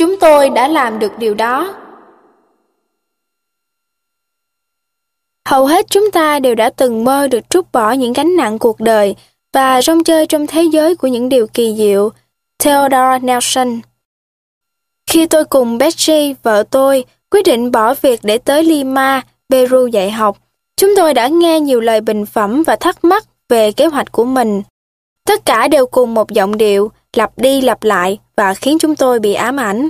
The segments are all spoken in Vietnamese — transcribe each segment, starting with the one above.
Chúng tôi đã làm được điều đó. Hầu hết chúng ta đều đã từng mơ được trút bỏ những gánh nặng cuộc đời và rong chơi trong thế giới của những điều kỳ diệu. Theodore Nelson Khi tôi cùng Betsy, vợ tôi, quyết định bỏ việc để tới Lima, Peru dạy học, chúng tôi đã nghe nhiều lời bình phẩm và thắc mắc về kế hoạch của mình. Tất cả đều cùng một giọng điệu, lặp đi lặp lại và khiến chúng tôi bị ám ảnh.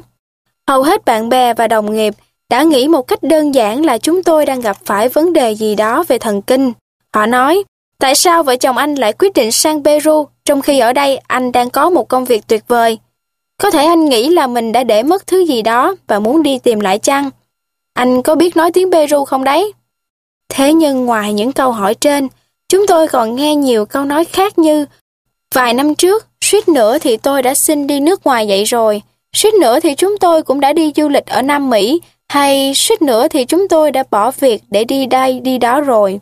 Hầu hết bạn bè và đồng nghiệp đã nghĩ một cách đơn giản là chúng tôi đang gặp phải vấn đề gì đó về thần kinh. Họ nói, tại sao vợ chồng anh lại quyết định sang Peru trong khi ở đây anh đang có một công việc tuyệt vời? Có thể anh nghĩ là mình đã để mất thứ gì đó và muốn đi tìm lại chăng? Anh có biết nói tiếng Peru không đấy? Thế nhưng ngoài những câu hỏi trên, chúng tôi còn nghe nhiều câu nói khác như Vài năm trước, suýt nữa thì tôi đã xin đi nước ngoài vậy rồi. Suýt nữa thì chúng tôi cũng đã đi du lịch ở Nam Mỹ hay suýt nữa thì chúng tôi đã bỏ việc để đi đây đi đó rồi.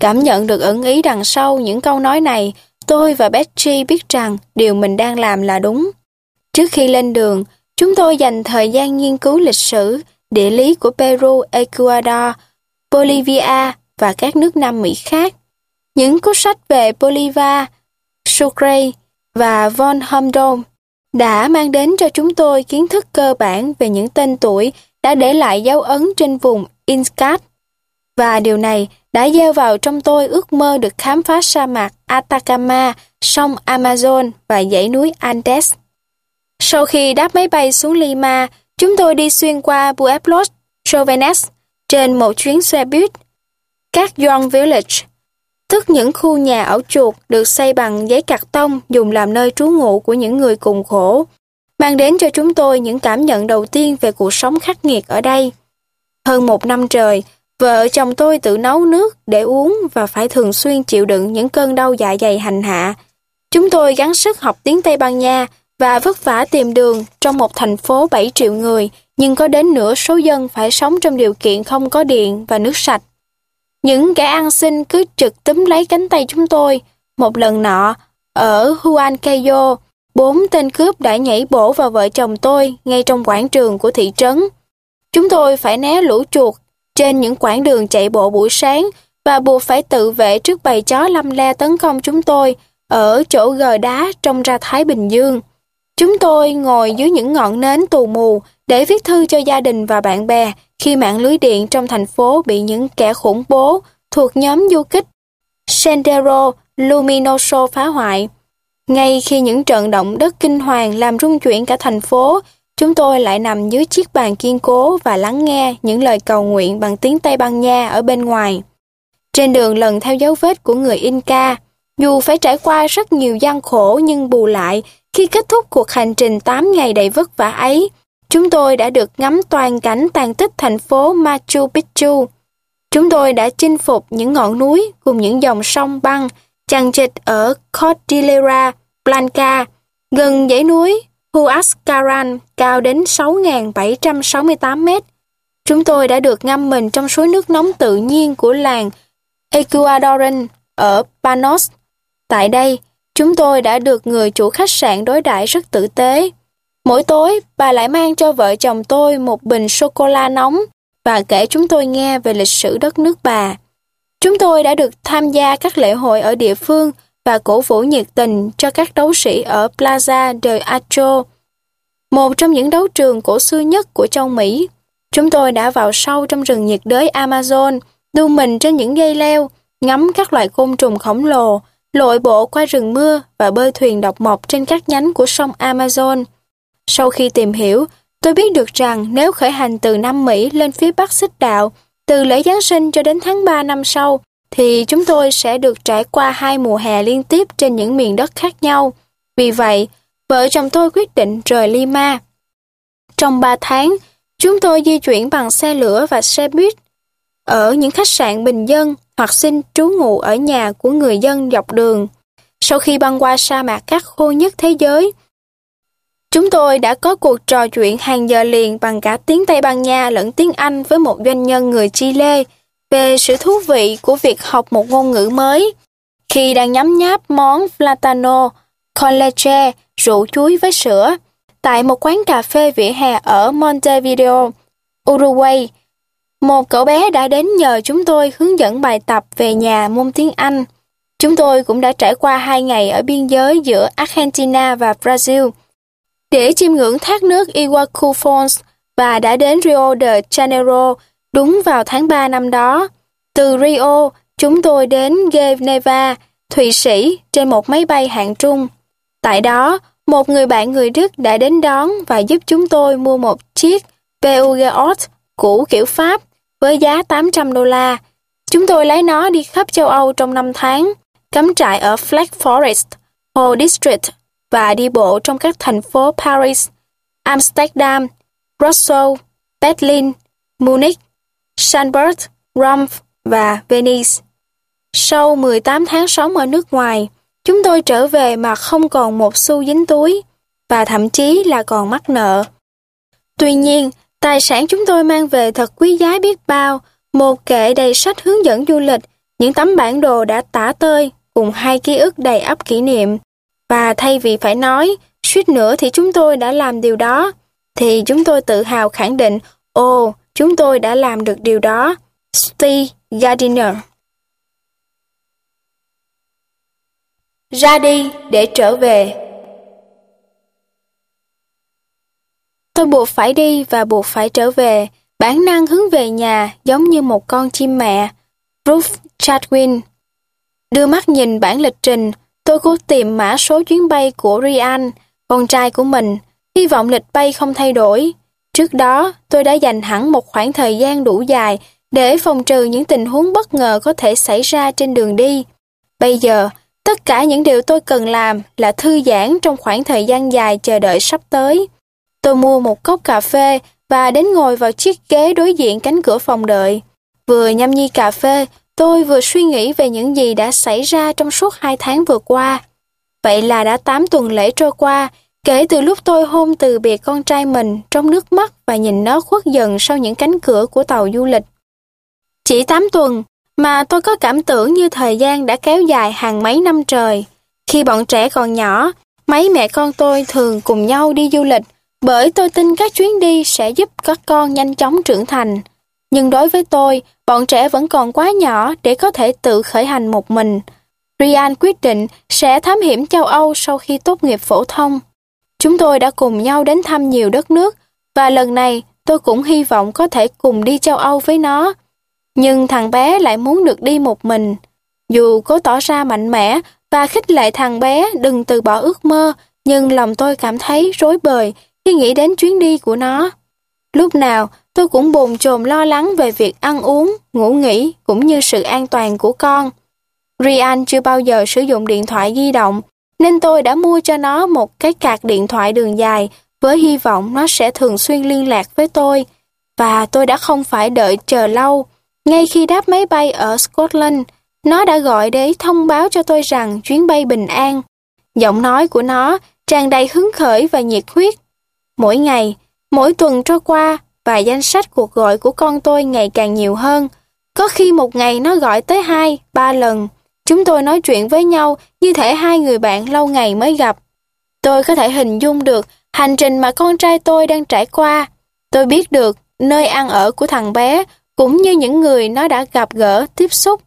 Cảm nhận được ẩn ý đằng sau những câu nói này, tôi và Betty biết rằng điều mình đang làm là đúng. Trước khi lên đường, chúng tôi dành thời gian nghiên cứu lịch sử, địa lý của Peru, Ecuador, Bolivia và các nước Nam Mỹ khác. Những cuốn sách về Bolivar, Sucre và Von Humboldt đã mang đến cho chúng tôi kiến thức cơ bản về những tên tuổi đã để lại dấu ấn trên vùng Incat. Và điều này đã gieo vào trong tôi ước mơ được khám phá sa mạc Atacama, sông Amazon và dãy núi Andes. Sau khi đáp máy bay xuống Lima, chúng tôi đi xuyên qua Pueblos Jovenes trên một chuyến xe buýt. Các Young Village, tức những khu nhà ở chuột được xây bằng giấy cạc tông dùng làm nơi trú ngụ của những người cùng khổ, mang đến cho chúng tôi những cảm nhận đầu tiên về cuộc sống khắc nghiệt ở đây. Hơn một năm trời, vợ chồng tôi tự nấu nước để uống và phải thường xuyên chịu đựng những cơn đau dạ dày hành hạ. Chúng tôi gắng sức học tiếng Tây Ban Nha và vất vả tìm đường trong một thành phố 7 triệu người, nhưng có đến nửa số dân phải sống trong điều kiện không có điện và nước sạch. Những kẻ ăn xin cứ trực túm lấy cánh tay chúng tôi. Một lần nọ, ở Huancayo, bốn tên cướp đã nhảy bổ vào vợ chồng tôi ngay trong quảng trường của thị trấn. Chúng tôi phải né lũ chuột trên những quãng đường chạy bộ buổi sáng và buộc phải tự vệ trước bầy chó lăm le tấn công chúng tôi ở chỗ gờ đá trong ra Thái Bình Dương. Chúng tôi ngồi dưới những ngọn nến tù mù để viết thư cho gia đình và bạn bè khi mạng lưới điện trong thành phố bị những kẻ khủng bố thuộc nhóm du kích Sendero Luminoso phá hoại. Ngay khi những trận động đất kinh hoàng làm rung chuyển cả thành phố, chúng tôi lại nằm dưới chiếc bàn kiên cố và lắng nghe những lời cầu nguyện bằng tiếng Tây Ban Nha ở bên ngoài. Trên đường lần theo dấu vết của người Inca, dù phải trải qua rất nhiều gian khổ nhưng bù lại, khi kết thúc cuộc hành trình 8 ngày đầy vất vả ấy, chúng tôi đã được ngắm toàn cảnh tàn tích thành phố Machu Picchu. Chúng tôi đã chinh phục những ngọn núi cùng những dòng sông băng chằng chịt ở Cordillera Blanca, gần dãy núi Huascaran cao đến 6.768 mét. Chúng tôi đã được ngâm mình trong suối nước nóng tự nhiên của làng Ecuadoran ở Panos. Tại đây, chúng tôi đã được người chủ khách sạn đối đãi rất tử tế. Mỗi tối, bà lại mang cho vợ chồng tôi một bình sô-cô-la nóng và kể chúng tôi nghe về lịch sử đất nước bà. Chúng tôi đã được tham gia các lễ hội ở địa phương và cổ vũ nhiệt tình cho các đấu sĩ ở Plaza de Acho, một trong những đấu trường cổ xưa nhất của châu Mỹ. Chúng tôi đã vào sâu trong rừng nhiệt đới Amazon, đu mình trên những dây leo, ngắm các loài côn trùng khổng lồ, lội bộ qua rừng mưa và bơi thuyền độc mộc trên các nhánh của sông Amazon. Sau khi tìm hiểu, tôi biết được rằng nếu khởi hành từ Nam Mỹ lên phía Bắc xích đạo, từ lễ Giáng sinh cho đến tháng 3 năm sau, thì chúng tôi sẽ được trải qua hai mùa hè liên tiếp trên những miền đất khác nhau. Vì vậy, vợ chồng tôi quyết định rời Lima. Trong 3 tháng, chúng tôi di chuyển bằng xe lửa và xe buýt ở những khách sạn bình dân hoặc xin trú ngụ ở nhà của người dân dọc đường. Sau khi băng qua sa mạc cát khô nhất thế giới, Chúng tôi đã có cuộc trò chuyện hàng giờ liền bằng cả tiếng Tây Ban Nha lẫn tiếng Anh với một doanh nhân người Chile về sự thú vị của việc học một ngôn ngữ mới. Khi đang nhấm nháp món platano, con leche, rượu chuối với sữa, tại một quán cà phê vỉa hè ở Montevideo, Uruguay. Một cậu bé đã đến nhờ chúng tôi hướng dẫn bài tập về nhà môn tiếng Anh. Chúng tôi cũng đã trải qua hai ngày ở biên giới giữa Argentina và Brazil để chiêm ngưỡng thác nước Iguacu Falls và đã đến Rio de Janeiro đúng vào tháng 3 năm đó. Từ Rio, chúng tôi đến Geneva, Thụy Sĩ trên một máy bay hạng trung. Tại đó, một người bạn người Đức đã đến đón và giúp chúng tôi mua một chiếc Peugeot cũ kiểu Pháp với giá 800 đô la. Chúng tôi lấy nó đi khắp châu Âu trong 5 tháng, cắm trại ở Flag Forest, Hồ District và đi bộ trong các thành phố Paris, Amsterdam, Brussels, Berlin, Munich, Sandburg, Rome và Venice. Sau 18 tháng sống ở nước ngoài, chúng tôi trở về mà không còn một xu dính túi và thậm chí là còn mắc nợ. Tuy nhiên, tài sản chúng tôi mang về thật quý giá biết bao, một kệ đầy sách hướng dẫn du lịch, những tấm bản đồ đã tả tơi cùng hai ký ức đầy ắp kỷ niệm. Và thay vì phải nói, suýt nữa thì chúng tôi đã làm điều đó, thì chúng tôi tự hào khẳng định, ồ, chúng tôi đã làm được điều đó. Steve Gardiner. Ra đi để trở về. Tôi buộc phải đi và buộc phải trở về, bản năng hướng về nhà giống như một con chim mẹ. Ruth Chadwin Đưa mắt nhìn bản lịch trình, tôi cố tìm mã số chuyến bay của Ryan, con trai của mình, hy vọng lịch bay không thay đổi. Trước đó, tôi đã dành hẳn một khoảng thời gian đủ dài để phòng trừ những tình huống bất ngờ có thể xảy ra trên đường đi. Bây giờ, tất cả những điều tôi cần làm là thư giãn trong khoảng thời gian dài chờ đợi sắp tới. Tôi mua một cốc cà phê và đến ngồi vào chiếc ghế đối diện cánh cửa phòng đợi. Vừa nhâm nhi cà phê, tôi vừa suy nghĩ về những gì đã xảy ra trong suốt hai tháng vừa qua. Vậy là đã 8 tuần lễ trôi qua, kể từ lúc tôi hôn từ biệt con trai mình trong nước mắt và nhìn nó khuất dần sau những cánh cửa của tàu du lịch. Chỉ 8 tuần, mà tôi có cảm tưởng như thời gian đã kéo dài hàng mấy năm trời. Khi bọn trẻ còn nhỏ, mấy mẹ con tôi thường cùng nhau đi du lịch bởi tôi tin các chuyến đi sẽ giúp các con nhanh chóng trưởng thành. Nhưng đối với tôi, bọn trẻ vẫn còn quá nhỏ để có thể tự khởi hành một mình. Ryan quyết định sẽ thám hiểm châu Âu sau khi tốt nghiệp phổ thông. Chúng tôi đã cùng nhau đến thăm nhiều đất nước và lần này tôi cũng hy vọng có thể cùng đi châu Âu với nó. Nhưng thằng bé lại muốn được đi một mình. Dù cố tỏ ra mạnh mẽ và khích lệ thằng bé đừng từ bỏ ước mơ, nhưng lòng tôi cảm thấy rối bời khi nghĩ đến chuyến đi của nó. Lúc nào tôi cũng bồn chồn lo lắng về việc ăn uống, ngủ nghỉ cũng như sự an toàn của con. Ryan chưa bao giờ sử dụng điện thoại di động, nên tôi đã mua cho nó một cái cạc điện thoại đường dài với hy vọng nó sẽ thường xuyên liên lạc với tôi. Và tôi đã không phải đợi chờ lâu. Ngay khi đáp máy bay ở Scotland, nó đã gọi để thông báo cho tôi rằng chuyến bay bình an. Giọng nói của nó tràn đầy hứng khởi và nhiệt huyết. Mỗi ngày, mỗi tuần trôi qua và danh sách cuộc gọi của con tôi ngày càng nhiều hơn. Có khi một ngày nó gọi tới hai, ba lần. Chúng tôi nói chuyện với nhau như thể hai người bạn lâu ngày mới gặp. Tôi có thể hình dung được hành trình mà con trai tôi đang trải qua. Tôi biết được nơi ăn ở của thằng bé cũng như những người nó đã gặp gỡ, tiếp xúc.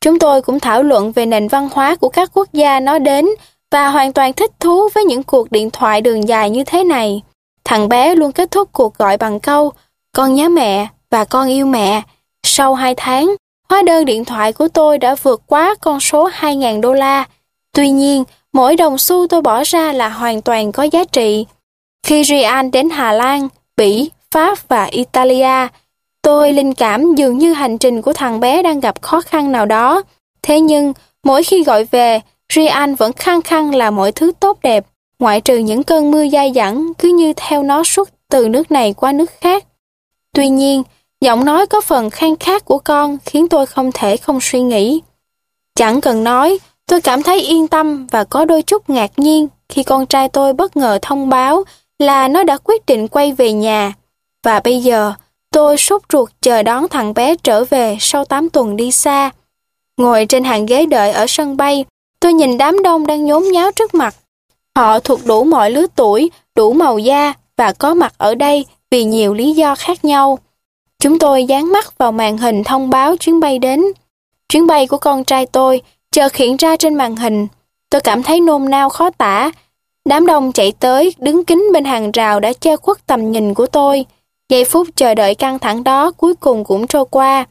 Chúng tôi cũng thảo luận về nền văn hóa của các quốc gia nó đến và hoàn toàn thích thú với những cuộc điện thoại đường dài như thế này. Thằng bé luôn kết thúc cuộc gọi bằng câu con nhớ mẹ và con yêu mẹ. Sau 2 tháng, hóa đơn điện thoại của tôi đã vượt quá con số 2.000 đô la. Tuy nhiên, mỗi đồng xu tôi bỏ ra là hoàn toàn có giá trị. Khi Rian đến Hà Lan, Bỉ, Pháp và Italia, tôi linh cảm dường như hành trình của thằng bé đang gặp khó khăn nào đó. Thế nhưng, mỗi khi gọi về, Rian vẫn khăng khăng là mọi thứ tốt đẹp, ngoại trừ những cơn mưa dai dẳng cứ như theo nó suốt từ nước này qua nước khác. Tuy nhiên, giọng nói có phần khan khát của con khiến tôi không thể không suy nghĩ. Chẳng cần nói, tôi cảm thấy yên tâm và có đôi chút ngạc nhiên khi con trai tôi bất ngờ thông báo là nó đã quyết định quay về nhà. Và bây giờ, tôi sốt ruột chờ đón thằng bé trở về sau 8 tuần đi xa. Ngồi trên hàng ghế đợi ở sân bay, tôi nhìn đám đông đang nhốn nháo trước mặt. Họ thuộc đủ mọi lứa tuổi, đủ màu da và có mặt ở đây vì nhiều lý do khác nhau. Chúng tôi dán mắt vào màn hình thông báo chuyến bay đến. Chuyến bay của con trai tôi chợt hiện ra trên màn hình. Tôi cảm thấy nôn nao khó tả. Đám đông chạy tới, đứng kín bên hàng rào đã che khuất tầm nhìn của tôi. Giây phút chờ đợi căng thẳng đó cuối cùng cũng trôi qua.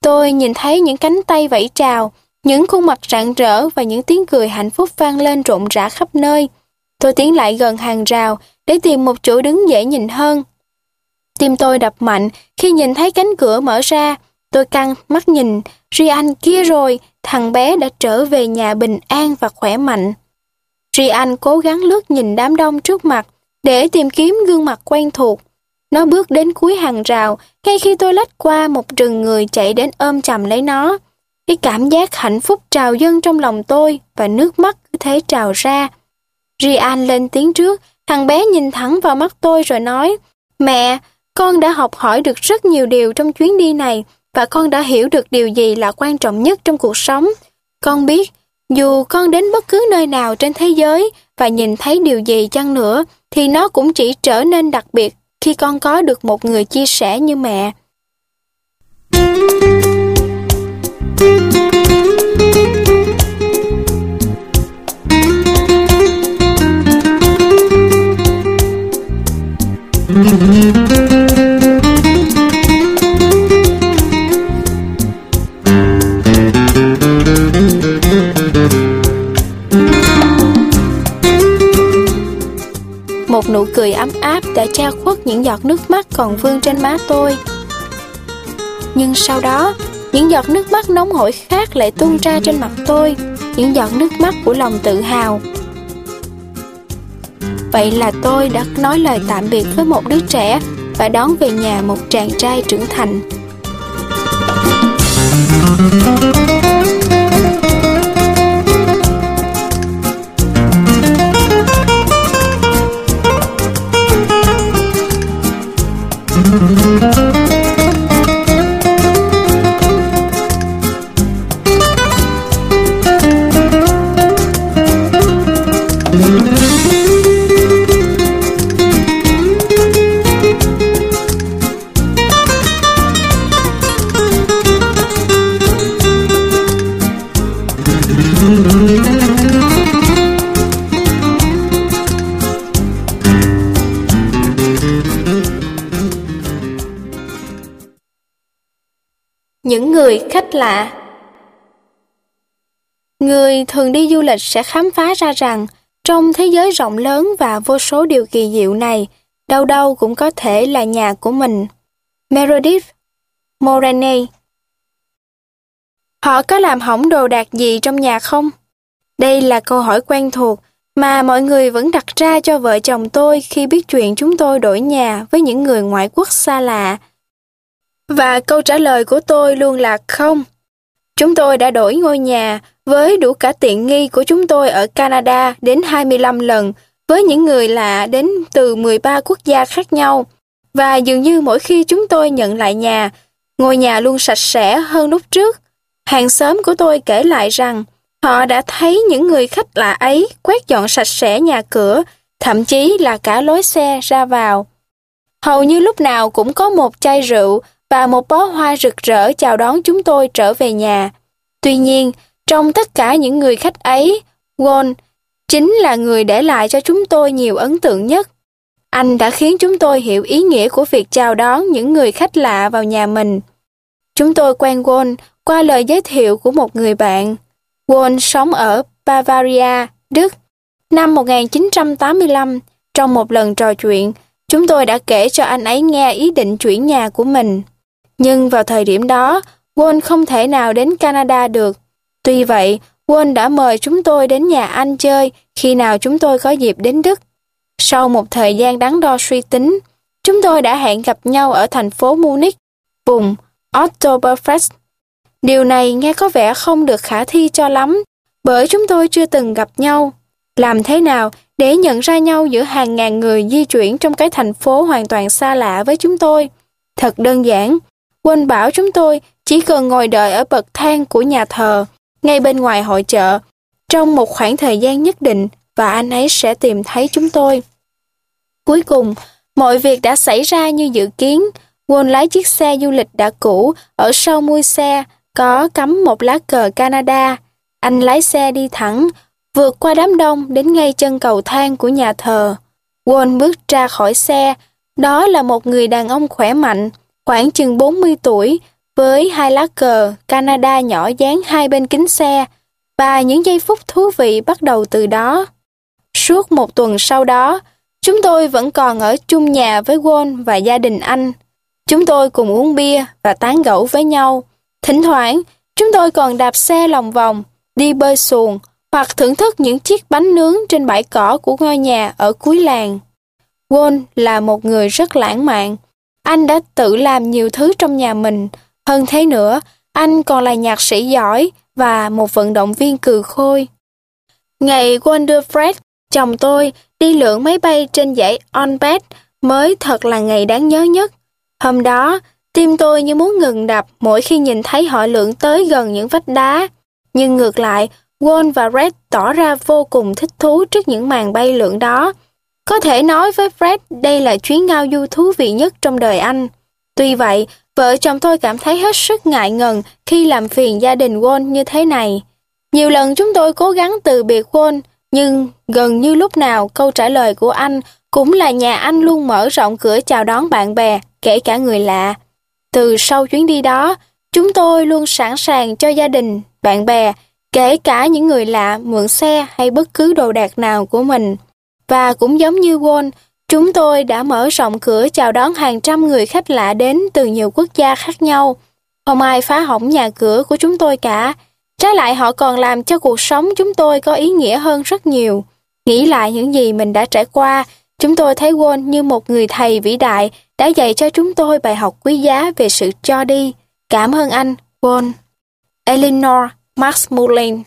Tôi nhìn thấy những cánh tay vẫy chào, những khuôn mặt rạng rỡ và những tiếng cười hạnh phúc vang lên rộn rã khắp nơi. Tôi tiến lại gần hàng rào để tìm một chỗ đứng dễ nhìn hơn. Tim tôi đập mạnh khi nhìn thấy cánh cửa mở ra. Tôi căng mắt nhìn, Rian kia rồi, thằng bé đã trở về nhà bình an và khỏe mạnh. Rian cố gắng lướt nhìn đám đông trước mặt để tìm kiếm gương mặt quen thuộc. Nó bước đến cuối hàng rào, ngay khi tôi lách qua một rừng người chạy đến ôm chầm lấy nó. Cái cảm giác hạnh phúc trào dâng trong lòng tôi và nước mắt cứ thế trào ra. Rian lên tiếng trước, thằng bé nhìn thẳng vào mắt tôi rồi nói, Mẹ, con đã học hỏi được rất nhiều điều trong chuyến đi này và con đã hiểu được điều gì là quan trọng nhất trong cuộc sống. Con biết, dù con đến bất cứ nơi nào trên thế giới và nhìn thấy điều gì chăng nữa, thì nó cũng chỉ trở nên đặc biệt khi con có được một người chia sẻ như mẹ. Một nụ cười ấm áp đã che khuất những giọt nước mắt còn vương trên má tôi. Nhưng sau đó, những giọt nước mắt nóng hổi khác lại tuôn ra trên mặt tôi, những giọt nước mắt của lòng tự hào. Vậy là tôi đã nói lời tạm biệt với một đứa trẻ và đón về nhà một chàng trai trưởng thành. Những lạ Người thường đi du lịch sẽ khám phá ra rằng trong thế giới rộng lớn và vô số điều kỳ diệu này, đâu đâu cũng có thể là nhà của mình. Meredith Morane Họ có làm hỏng đồ đạc gì trong nhà không? Đây là câu hỏi quen thuộc mà mọi người vẫn đặt ra cho vợ chồng tôi khi biết chuyện chúng tôi đổi nhà với những người ngoại quốc xa lạ. Và câu trả lời của tôi luôn là không. Chúng tôi đã đổi ngôi nhà với đủ cả tiện nghi của chúng tôi ở Canada đến 25 lần với những người lạ đến từ 13 quốc gia khác nhau. Và dường như mỗi khi chúng tôi nhận lại nhà, ngôi nhà luôn sạch sẽ hơn lúc trước. Hàng xóm của tôi kể lại rằng họ đã thấy những người khách lạ ấy quét dọn sạch sẽ nhà cửa, thậm chí là cả lối xe ra vào. Hầu như lúc nào cũng có một chai rượu và một bó hoa rực rỡ chào đón chúng tôi trở về nhà. Tuy nhiên, trong tất cả những người khách ấy, Won chính là người để lại cho chúng tôi nhiều ấn tượng nhất. Anh đã khiến chúng tôi hiểu ý nghĩa của việc chào đón những người khách lạ vào nhà mình. Chúng tôi quen Won qua lời giới thiệu của một người bạn. Won sống ở Bavaria, Đức. Năm 1985, trong một lần trò chuyện, chúng tôi đã kể cho anh ấy nghe ý định chuyển nhà của mình. Nhưng vào thời điểm đó, Won không thể nào đến Canada được. Tuy vậy, Won đã mời chúng tôi đến nhà anh chơi khi nào chúng tôi có dịp đến Đức. Sau một thời gian đắn đo suy tính, chúng tôi đã hẹn gặp nhau ở thành phố Munich, vùng Oktoberfest. Điều này nghe có vẻ không được khả thi cho lắm, bởi chúng tôi chưa từng gặp nhau. Làm thế nào để nhận ra nhau giữa hàng ngàn người di chuyển trong cái thành phố hoàn toàn xa lạ với chúng tôi? Thật đơn giản, Quên bảo chúng tôi chỉ cần ngồi đợi ở bậc thang của nhà thờ, ngay bên ngoài hội chợ, trong một khoảng thời gian nhất định và anh ấy sẽ tìm thấy chúng tôi. Cuối cùng, mọi việc đã xảy ra như dự kiến. Won lái chiếc xe du lịch đã cũ, ở sau mui xe có cắm một lá cờ Canada. Anh lái xe đi thẳng, vượt qua đám đông đến ngay chân cầu thang của nhà thờ. Won bước ra khỏi xe, đó là một người đàn ông khỏe mạnh, khoảng chừng 40 tuổi, với hai lá cờ Canada nhỏ dán hai bên kính xe, và những giây phút thú vị bắt đầu từ đó. Suốt một tuần sau đó, chúng tôi vẫn còn ở chung nhà với Won và gia đình anh. Chúng tôi cùng uống bia và tán gẫu với nhau. Thỉnh thoảng, chúng tôi còn đạp xe lòng vòng, đi bơi xuồng hoặc thưởng thức những chiếc bánh nướng trên bãi cỏ của ngôi nhà ở cuối làng. Won là một người rất lãng mạn. Anh đã tự làm nhiều thứ trong nhà mình. Hơn thế nữa, anh còn là nhạc sĩ giỏi và một vận động viên cừ khôi. Ngày Wonder đưa Fred, chồng tôi, đi lượn máy bay trên dãy Onbet mới thật là ngày đáng nhớ nhất. Hôm đó, tim tôi như muốn ngừng đập mỗi khi nhìn thấy họ lượn tới gần những vách đá. Nhưng ngược lại, Won và Red tỏ ra vô cùng thích thú trước những màn bay lượn đó. Có thể nói với Fred đây là chuyến ngao du thú vị nhất trong đời anh. Tuy vậy, vợ chồng tôi cảm thấy hết sức ngại ngần khi làm phiền gia đình Won như thế này. Nhiều lần chúng tôi cố gắng từ biệt Won, nhưng gần như lúc nào câu trả lời của anh cũng là nhà anh luôn mở rộng cửa chào đón bạn bè, kể cả người lạ. Từ sau chuyến đi đó, chúng tôi luôn sẵn sàng cho gia đình, bạn bè, kể cả những người lạ mượn xe hay bất cứ đồ đạc nào của mình. Và cũng giống như Won, chúng tôi đã mở rộng cửa chào đón hàng trăm người khách lạ đến từ nhiều quốc gia khác nhau. Không ai phá hỏng nhà cửa của chúng tôi cả. Trái lại họ còn làm cho cuộc sống chúng tôi có ý nghĩa hơn rất nhiều. Nghĩ lại những gì mình đã trải qua, chúng tôi thấy Won như một người thầy vĩ đại đã dạy cho chúng tôi bài học quý giá về sự cho đi. Cảm ơn anh, Won. Eleanor Max Mullin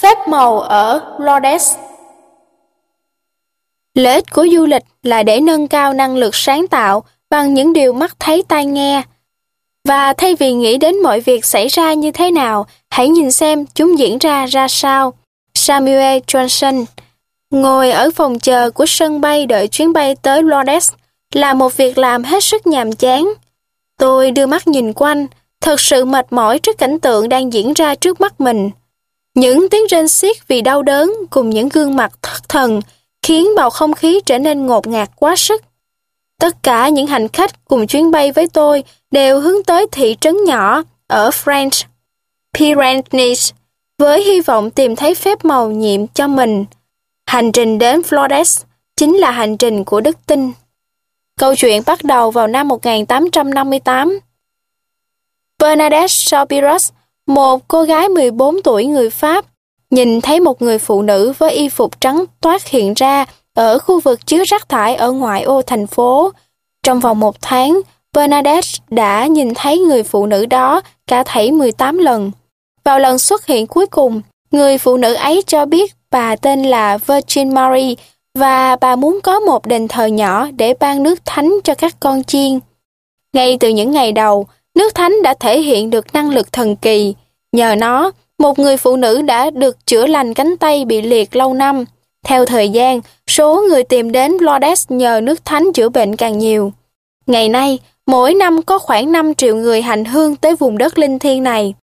Phép màu ở Lourdes Lợi ích của du lịch là để nâng cao năng lực sáng tạo bằng những điều mắt thấy tai nghe. Và thay vì nghĩ đến mọi việc xảy ra như thế nào, hãy nhìn xem chúng diễn ra ra sao. Samuel Johnson Ngồi ở phòng chờ của sân bay đợi chuyến bay tới Lourdes là một việc làm hết sức nhàm chán. Tôi đưa mắt nhìn quanh, thật sự mệt mỏi trước cảnh tượng đang diễn ra trước mắt mình. Những tiếng rên xiết vì đau đớn cùng những gương mặt thất thần khiến bầu không khí trở nên ngột ngạt quá sức. Tất cả những hành khách cùng chuyến bay với tôi đều hướng tới thị trấn nhỏ ở French, Pyrenees, với hy vọng tìm thấy phép màu nhiệm cho mình. Hành trình đến Flores chính là hành trình của đức tin. Câu chuyện bắt đầu vào năm 1858. Bernadette Sobiros, một cô gái 14 tuổi người Pháp, nhìn thấy một người phụ nữ với y phục trắng toát hiện ra ở khu vực chứa rác thải ở ngoại ô thành phố. Trong vòng một tháng, Bernadette đã nhìn thấy người phụ nữ đó cả thảy 18 lần. Vào lần xuất hiện cuối cùng, người phụ nữ ấy cho biết bà tên là Virgin Mary và bà muốn có một đền thờ nhỏ để ban nước thánh cho các con chiên. Ngay từ những ngày đầu, nước thánh đã thể hiện được năng lực thần kỳ. Nhờ nó, một người phụ nữ đã được chữa lành cánh tay bị liệt lâu năm. Theo thời gian, số người tìm đến Lourdes nhờ nước thánh chữa bệnh càng nhiều. Ngày nay, mỗi năm có khoảng 5 triệu người hành hương tới vùng đất linh thiêng này.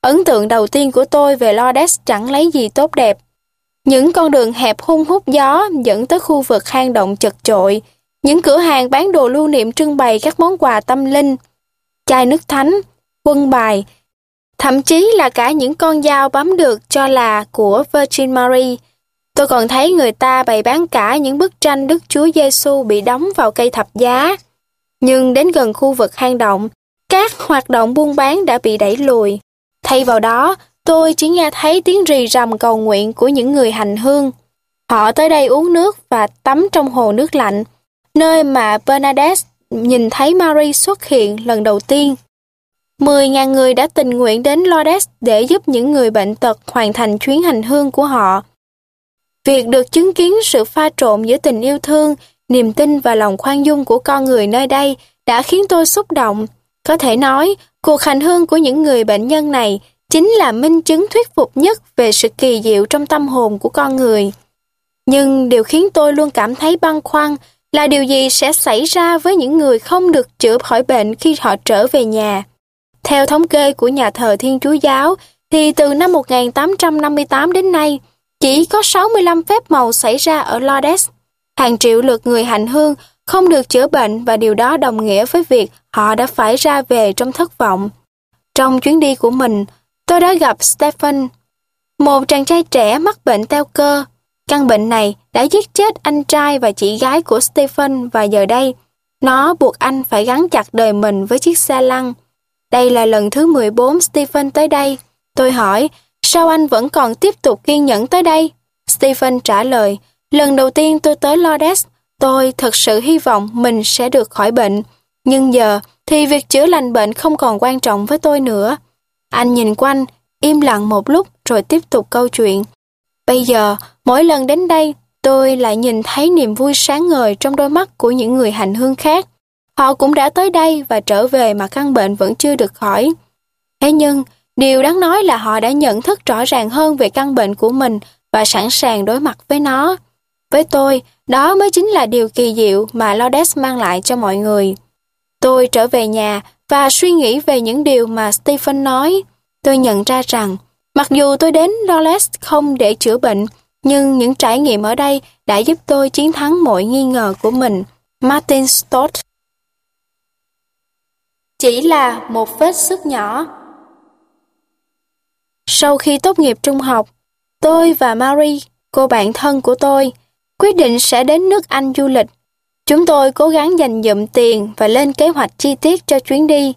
Ấn tượng đầu tiên của tôi về Lourdes chẳng lấy gì tốt đẹp. Những con đường hẹp hung hút gió dẫn tới khu vực hang động chật chội. Những cửa hàng bán đồ lưu niệm trưng bày các món quà tâm linh, chai nước thánh, quân bài, thậm chí là cả những con dao bấm được cho là của Virgin Mary. Tôi còn thấy người ta bày bán cả những bức tranh Đức Chúa Giêsu bị đóng vào cây thập giá. Nhưng đến gần khu vực hang động, các hoạt động buôn bán đã bị đẩy lùi. Thay vào đó, tôi chỉ nghe thấy tiếng rì rầm cầu nguyện của những người hành hương. Họ tới đây uống nước và tắm trong hồ nước lạnh, nơi mà Bernadette nhìn thấy Marie xuất hiện lần đầu tiên. 10.000 người đã tình nguyện đến Lourdes để giúp những người bệnh tật hoàn thành chuyến hành hương của họ. Việc được chứng kiến sự pha trộn giữa tình yêu thương, niềm tin và lòng khoan dung của con người nơi đây đã khiến tôi xúc động. Có thể nói, cuộc hành hương của những người bệnh nhân này chính là minh chứng thuyết phục nhất về sự kỳ diệu trong tâm hồn của con người. Nhưng điều khiến tôi luôn cảm thấy băn khoăn là điều gì sẽ xảy ra với những người không được chữa khỏi bệnh khi họ trở về nhà. Theo thống kê của nhà thờ Thiên Chúa Giáo, thì từ năm 1858 đến nay, chỉ có 65 phép màu xảy ra ở Lourdes. Hàng triệu lượt người hành hương không được chữa bệnh và điều đó đồng nghĩa với việc họ đã phải ra về trong thất vọng. Trong chuyến đi của mình, tôi đã gặp Stephen, một chàng trai trẻ mắc bệnh teo cơ. Căn bệnh này đã giết chết anh trai và chị gái của Stephen và giờ đây, nó buộc anh phải gắn chặt đời mình với chiếc xe lăn. Đây là lần thứ 14 Stephen tới đây. Tôi hỏi, sao anh vẫn còn tiếp tục kiên nhẫn tới đây? Stephen trả lời, lần đầu tiên tôi tới Lourdes, tôi thật sự hy vọng mình sẽ được khỏi bệnh. Nhưng giờ thì việc chữa lành bệnh không còn quan trọng với tôi nữa. Anh nhìn quanh, im lặng một lúc rồi tiếp tục câu chuyện. Bây giờ, mỗi lần đến đây, tôi lại nhìn thấy niềm vui sáng ngời trong đôi mắt của những người hành hương khác. Họ cũng đã tới đây và trở về mà căn bệnh vẫn chưa được khỏi. Thế nhưng, điều đáng nói là họ đã nhận thức rõ ràng hơn về căn bệnh của mình và sẵn sàng đối mặt với nó. Với tôi, đó mới chính là điều kỳ diệu mà Lodes mang lại cho mọi người. Tôi trở về nhà và suy nghĩ về những điều mà Stephen nói. Tôi nhận ra rằng, mặc dù tôi đến Lourdes không để chữa bệnh, nhưng những trải nghiệm ở đây đã giúp tôi chiến thắng mọi nghi ngờ của mình. Martin Stott Chỉ là một vết sức nhỏ. Sau khi tốt nghiệp trung học, tôi và Mary, cô bạn thân của tôi, quyết định sẽ đến nước Anh du lịch. Chúng tôi cố gắng dành dụm tiền và lên kế hoạch chi tiết cho chuyến đi.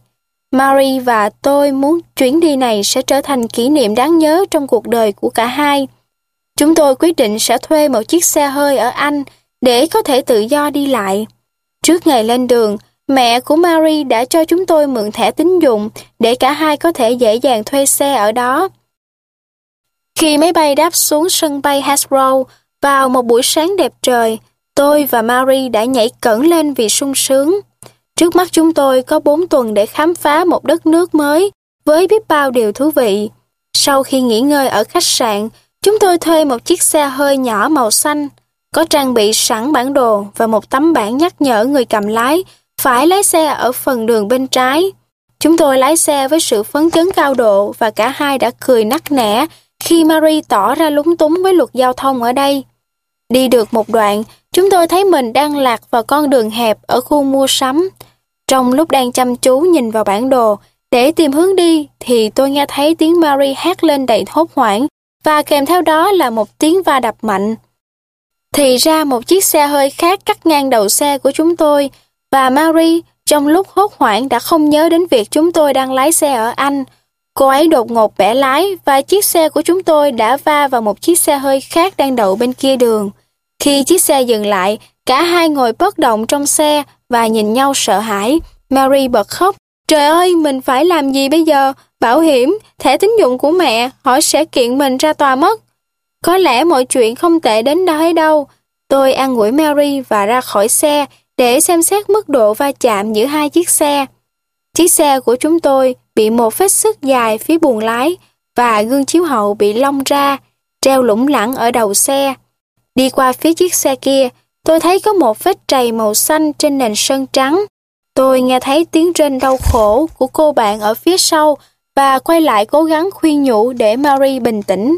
Mary và tôi muốn chuyến đi này sẽ trở thành kỷ niệm đáng nhớ trong cuộc đời của cả hai. Chúng tôi quyết định sẽ thuê một chiếc xe hơi ở Anh để có thể tự do đi lại. Trước ngày lên đường, mẹ của Mary đã cho chúng tôi mượn thẻ tín dụng để cả hai có thể dễ dàng thuê xe ở đó. Khi máy bay đáp xuống sân bay Heathrow vào một buổi sáng đẹp trời, tôi và Mary đã nhảy cẩn lên vì sung sướng. Trước mắt chúng tôi có 4 tuần để khám phá một đất nước mới với biết bao điều thú vị. Sau khi nghỉ ngơi ở khách sạn, chúng tôi thuê một chiếc xe hơi nhỏ màu xanh, có trang bị sẵn bản đồ và một tấm bảng nhắc nhở người cầm lái phải lái xe ở phần đường bên trái. Chúng tôi lái xe với sự phấn chấn cao độ và cả hai đã cười nắc nẻ khi Marie tỏ ra lúng túng với luật giao thông ở đây. Đi được một đoạn, chúng tôi thấy mình đang lạc vào con đường hẹp ở khu mua sắm. Trong lúc đang chăm chú nhìn vào bản đồ để tìm hướng đi thì tôi nghe thấy tiếng Mary hét lên đầy hốt hoảng và kèm theo đó là một tiếng va đập mạnh. Thì ra một chiếc xe hơi khác cắt ngang đầu xe của chúng tôi và Mary trong lúc hốt hoảng đã không nhớ đến việc chúng tôi đang lái xe ở Anh. Cô ấy đột ngột bẻ lái và chiếc xe của chúng tôi đã va vào một chiếc xe hơi khác đang đậu bên kia đường. Khi chiếc xe dừng lại, cả hai ngồi bất động trong xe và nhìn nhau sợ hãi. Mary bật khóc. Trời ơi, mình phải làm gì bây giờ? Bảo hiểm, thẻ tín dụng của mẹ, họ sẽ kiện mình ra tòa mất. Có lẽ mọi chuyện không tệ đến đấy đâu. Tôi an ủi Mary và ra khỏi xe để xem xét mức độ va chạm giữa hai chiếc xe. Chiếc xe của chúng tôi bị một vết sức dài phía buồng lái và gương chiếu hậu bị lông ra, treo lủng lẳng ở đầu xe. Đi qua phía chiếc xe kia, tôi thấy có một vết trầy màu xanh trên nền sân trắng. Tôi nghe thấy tiếng rên đau khổ của cô bạn ở phía sau và quay lại cố gắng khuyên nhủ để Mary bình tĩnh.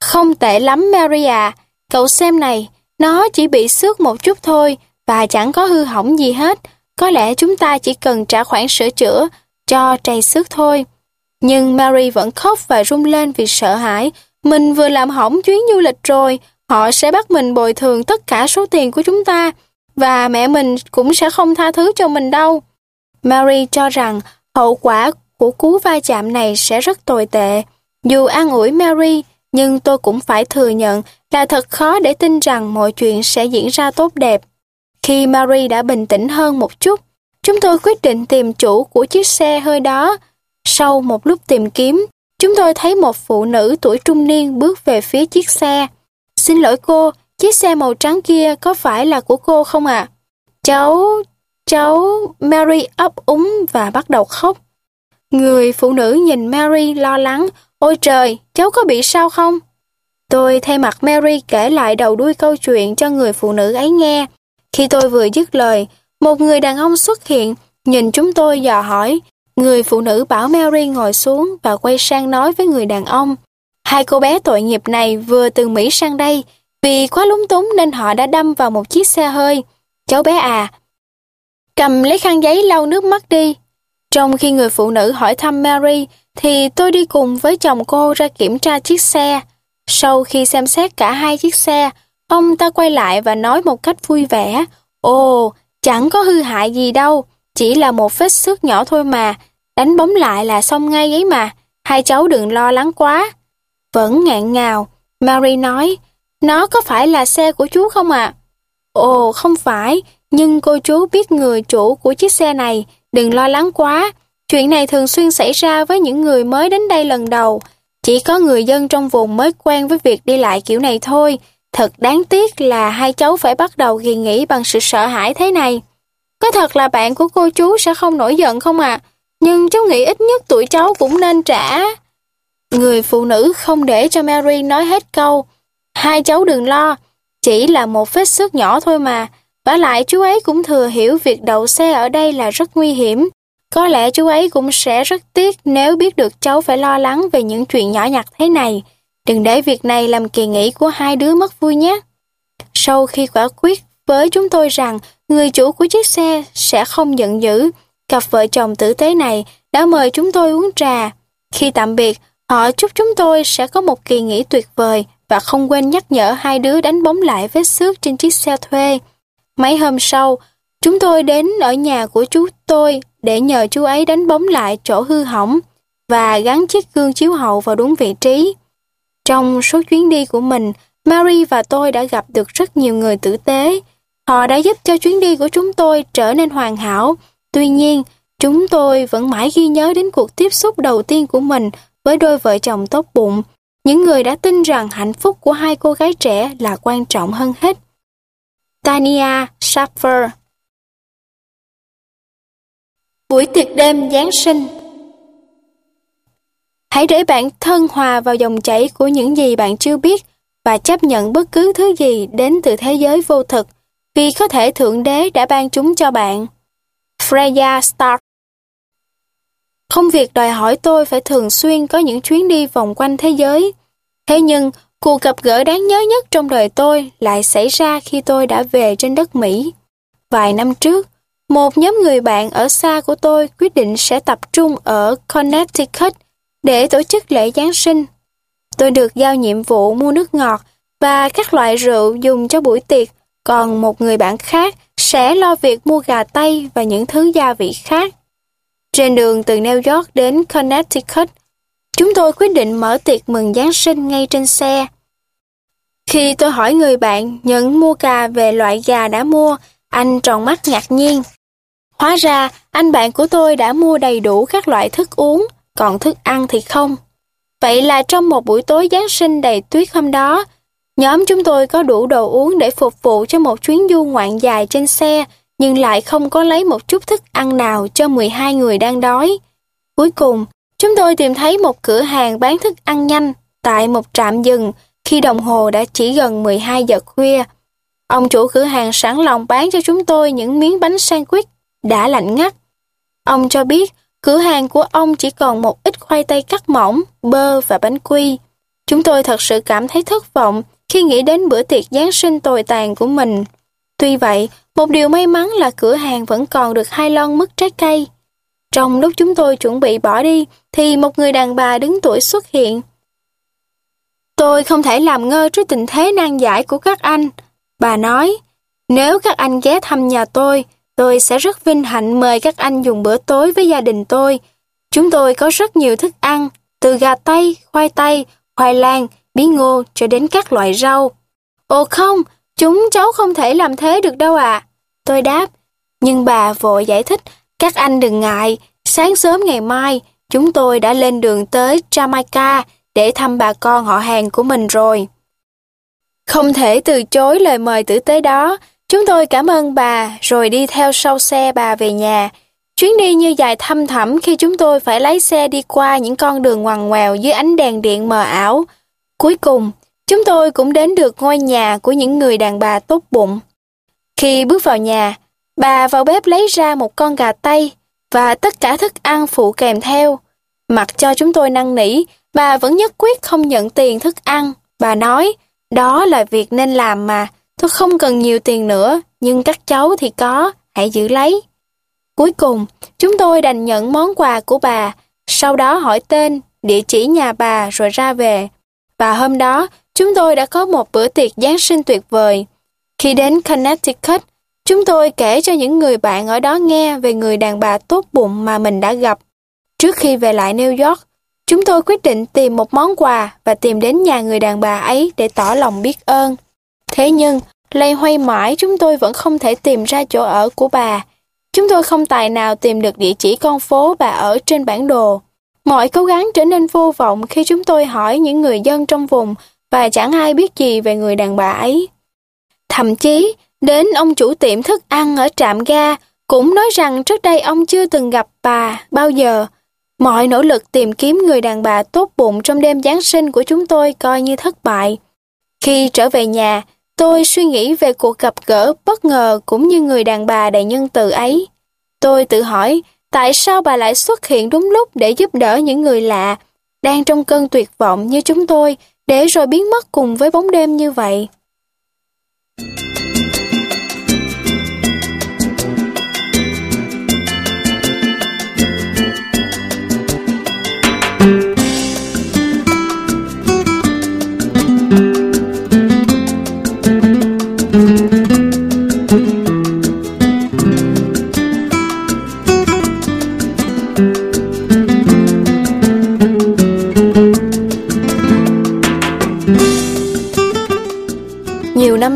Không tệ lắm Mary à, cậu xem này, nó chỉ bị xước một chút thôi và chẳng có hư hỏng gì hết. Có lẽ chúng ta chỉ cần trả khoản sửa chữa cho trầy xước thôi. Nhưng Mary vẫn khóc và rung lên vì sợ hãi. Mình vừa làm hỏng chuyến du lịch rồi, họ sẽ bắt mình bồi thường tất cả số tiền của chúng ta và mẹ mình cũng sẽ không tha thứ cho mình đâu. Mary cho rằng hậu quả của cú va chạm này sẽ rất tồi tệ. Dù an ủi Mary, nhưng tôi cũng phải thừa nhận là thật khó để tin rằng mọi chuyện sẽ diễn ra tốt đẹp. Khi Mary đã bình tĩnh hơn một chút, chúng tôi quyết định tìm chủ của chiếc xe hơi đó. Sau một lúc tìm kiếm, chúng tôi thấy một phụ nữ tuổi trung niên bước về phía chiếc xe. Xin lỗi cô, chiếc xe màu trắng kia có phải là của cô không ạ? À? Cháu, cháu... Mary ấp úng và bắt đầu khóc. Người phụ nữ nhìn Mary lo lắng, ôi trời, cháu có bị sao không? Tôi thay mặt Mary kể lại đầu đuôi câu chuyện cho người phụ nữ ấy nghe. Khi tôi vừa dứt lời, một người đàn ông xuất hiện, nhìn chúng tôi dò hỏi. Người phụ nữ bảo Mary ngồi xuống và quay sang nói với người đàn ông. Hai cô bé tội nghiệp này vừa từ Mỹ sang đây, vì quá lúng túng nên họ đã đâm vào một chiếc xe hơi. Cháu bé à, cầm lấy khăn giấy lau nước mắt đi. Trong khi người phụ nữ hỏi thăm Mary, thì tôi đi cùng với chồng cô ra kiểm tra chiếc xe. Sau khi xem xét cả hai chiếc xe, ông ta quay lại và nói một cách vui vẻ, Ồ, chẳng có hư hại gì đâu, chỉ là một vết xước nhỏ thôi mà, đánh bóng lại là xong ngay ấy mà, hai cháu đừng lo lắng quá. Vẫn ngạn ngào, Mary nói, nó có phải là xe của chú không ạ? À? Ồ, không phải, nhưng cô chú biết người chủ của chiếc xe này, đừng lo lắng quá. Chuyện này thường xuyên xảy ra với những người mới đến đây lần đầu. Chỉ có người dân trong vùng mới quen với việc đi lại kiểu này thôi. Thật đáng tiếc là hai cháu phải bắt đầu ghi nghĩ bằng sự sợ hãi thế này. Có thật là bạn của cô chú sẽ không nổi giận không ạ? À? Nhưng cháu nghĩ ít nhất tuổi cháu cũng nên trả. Người phụ nữ không để cho Mary nói hết câu. Hai cháu đừng lo, chỉ là một vết xước nhỏ thôi mà. Và lại chú ấy cũng thừa hiểu việc đậu xe ở đây là rất nguy hiểm. Có lẽ chú ấy cũng sẽ rất tiếc nếu biết được cháu phải lo lắng về những chuyện nhỏ nhặt thế này. Đừng để việc này làm kỳ nghỉ của hai đứa mất vui nhé. Sau khi quả quyết với chúng tôi rằng người chủ của chiếc xe sẽ không giận dữ, cặp vợ chồng tử tế này đã mời chúng tôi uống trà. Khi tạm biệt, họ chúc chúng tôi sẽ có một kỳ nghỉ tuyệt vời và không quên nhắc nhở hai đứa đánh bóng lại vết xước trên chiếc xe thuê. Mấy hôm sau, chúng tôi đến ở nhà của chú tôi để nhờ chú ấy đánh bóng lại chỗ hư hỏng và gắn chiếc gương chiếu hậu vào đúng vị trí. Trong số chuyến đi của mình, Mary và tôi đã gặp được rất nhiều người tử tế. Họ đã giúp cho chuyến đi của chúng tôi trở nên hoàn hảo. Tuy nhiên, chúng tôi vẫn mãi ghi nhớ đến cuộc tiếp xúc đầu tiên của mình với đôi vợ chồng tốt bụng, những người đã tin rằng hạnh phúc của hai cô gái trẻ là quan trọng hơn hết. Tania Schaffer Buổi tiệc đêm Giáng sinh Hãy để bản thân hòa vào dòng chảy của những gì bạn chưa biết và chấp nhận bất cứ thứ gì đến từ thế giới vô thực vì có thể Thượng Đế đã ban chúng cho bạn. Freya Stark Công việc đòi hỏi tôi phải thường xuyên có những chuyến đi vòng quanh thế giới. Thế nhưng, cuộc gặp gỡ đáng nhớ nhất trong đời tôi lại xảy ra khi tôi đã về trên đất Mỹ. Vài năm trước, một nhóm người bạn ở xa của tôi quyết định sẽ tập trung ở Connecticut để tổ chức lễ Giáng sinh. Tôi được giao nhiệm vụ mua nước ngọt và các loại rượu dùng cho buổi tiệc, còn một người bạn khác sẽ lo việc mua gà tây và những thứ gia vị khác. Trên đường từ New York đến Connecticut, chúng tôi quyết định mở tiệc mừng Giáng sinh ngay trên xe. Khi tôi hỏi người bạn nhận mua gà về loại gà đã mua, anh tròn mắt ngạc nhiên. Hóa ra, anh bạn của tôi đã mua đầy đủ các loại thức uống, còn thức ăn thì không. Vậy là trong một buổi tối Giáng sinh đầy tuyết hôm đó, nhóm chúng tôi có đủ đồ uống để phục vụ cho một chuyến du ngoạn dài trên xe, nhưng lại không có lấy một chút thức ăn nào cho 12 người đang đói. Cuối cùng, chúng tôi tìm thấy một cửa hàng bán thức ăn nhanh tại một trạm dừng khi đồng hồ đã chỉ gần 12 giờ khuya. Ông chủ cửa hàng sẵn lòng bán cho chúng tôi những miếng bánh sandwich đã lạnh ngắt. Ông cho biết cửa hàng của ông chỉ còn một ít khoai tây cắt mỏng, bơ và bánh quy. Chúng tôi thật sự cảm thấy thất vọng khi nghĩ đến bữa tiệc Giáng sinh tồi tàn của mình. Tuy vậy, một điều may mắn là cửa hàng vẫn còn được hai lon mứt trái cây. Trong lúc chúng tôi chuẩn bị bỏ đi, thì một người đàn bà đứng tuổi xuất hiện. Tôi không thể làm ngơ trước tình thế nan giải của các anh. Bà nói, nếu các anh ghé thăm nhà tôi, tôi sẽ rất vinh hạnh mời các anh dùng bữa tối với gia đình tôi. Chúng tôi có rất nhiều thức ăn, từ gà tây, khoai tây, khoai lang, bí ngô cho đến các loại rau. Ồ không, chúng cháu không thể làm thế được đâu ạ. À. Tôi đáp, nhưng bà vội giải thích, các anh đừng ngại, sáng sớm ngày mai, chúng tôi đã lên đường tới Jamaica để thăm bà con họ hàng của mình rồi. Không thể từ chối lời mời tử tế đó, chúng tôi cảm ơn bà rồi đi theo sau xe bà về nhà. Chuyến đi như dài thăm thẳm khi chúng tôi phải lái xe đi qua những con đường ngoằn ngoèo dưới ánh đèn điện mờ ảo. Cuối cùng, chúng tôi cũng đến được ngôi nhà của những người đàn bà tốt bụng. Khi bước vào nhà, bà vào bếp lấy ra một con gà tây và tất cả thức ăn phụ kèm theo. Mặc cho chúng tôi năn nỉ, bà vẫn nhất quyết không nhận tiền thức ăn. Bà nói, đó là việc nên làm mà, tôi không cần nhiều tiền nữa, nhưng các cháu thì có, hãy giữ lấy. Cuối cùng, chúng tôi đành nhận món quà của bà, sau đó hỏi tên, địa chỉ nhà bà rồi ra về. Và hôm đó, chúng tôi đã có một bữa tiệc Giáng sinh tuyệt vời. Khi đến Connecticut, chúng tôi kể cho những người bạn ở đó nghe về người đàn bà tốt bụng mà mình đã gặp. Trước khi về lại New York, chúng tôi quyết định tìm một món quà và tìm đến nhà người đàn bà ấy để tỏ lòng biết ơn. Thế nhưng, lây hoay mãi chúng tôi vẫn không thể tìm ra chỗ ở của bà. Chúng tôi không tài nào tìm được địa chỉ con phố bà ở trên bản đồ. Mọi cố gắng trở nên vô vọng khi chúng tôi hỏi những người dân trong vùng và chẳng ai biết gì về người đàn bà ấy. Thậm chí, đến ông chủ tiệm thức ăn ở trạm ga cũng nói rằng trước đây ông chưa từng gặp bà bao giờ. Mọi nỗ lực tìm kiếm người đàn bà tốt bụng trong đêm Giáng sinh của chúng tôi coi như thất bại. Khi trở về nhà, tôi suy nghĩ về cuộc gặp gỡ bất ngờ cũng như người đàn bà đầy nhân từ ấy. Tôi tự hỏi, tại sao bà lại xuất hiện đúng lúc để giúp đỡ những người lạ, đang trong cơn tuyệt vọng như chúng tôi, để rồi biến mất cùng với bóng đêm như vậy?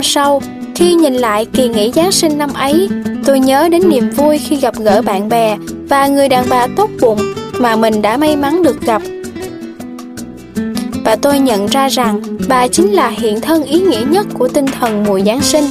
Năm sau, khi nhìn lại kỳ nghỉ Giáng sinh năm ấy, tôi nhớ đến niềm vui khi gặp gỡ bạn bè và người đàn bà tốt bụng mà mình đã may mắn được gặp. Và tôi nhận ra rằng bà chính là hiện thân ý nghĩa nhất của tinh thần mùa Giáng sinh.